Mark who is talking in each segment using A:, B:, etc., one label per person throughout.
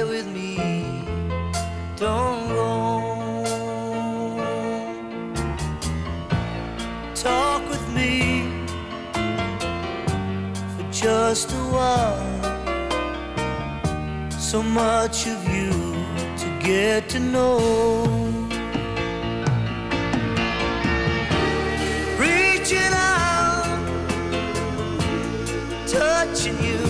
A: With me, don't go. Talk with me for just a while. So much of you to get to know. reaching out, touching you,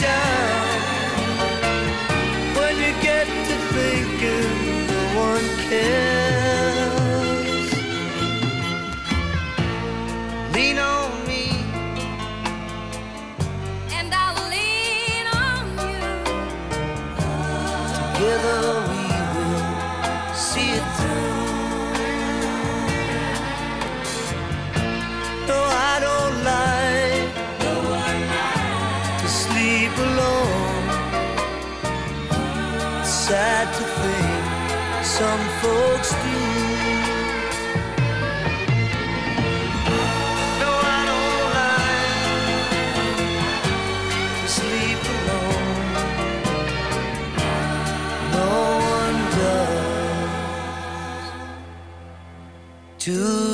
A: down when you get to thinking no one cares. Lean on me,
B: and I'll lean on you.
A: together we will see it through. Sad to think some folks do. No, I don't like to sleep alone. No one does. To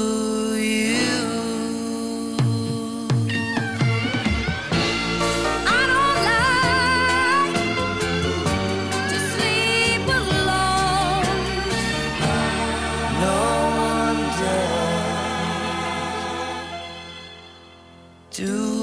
A: Do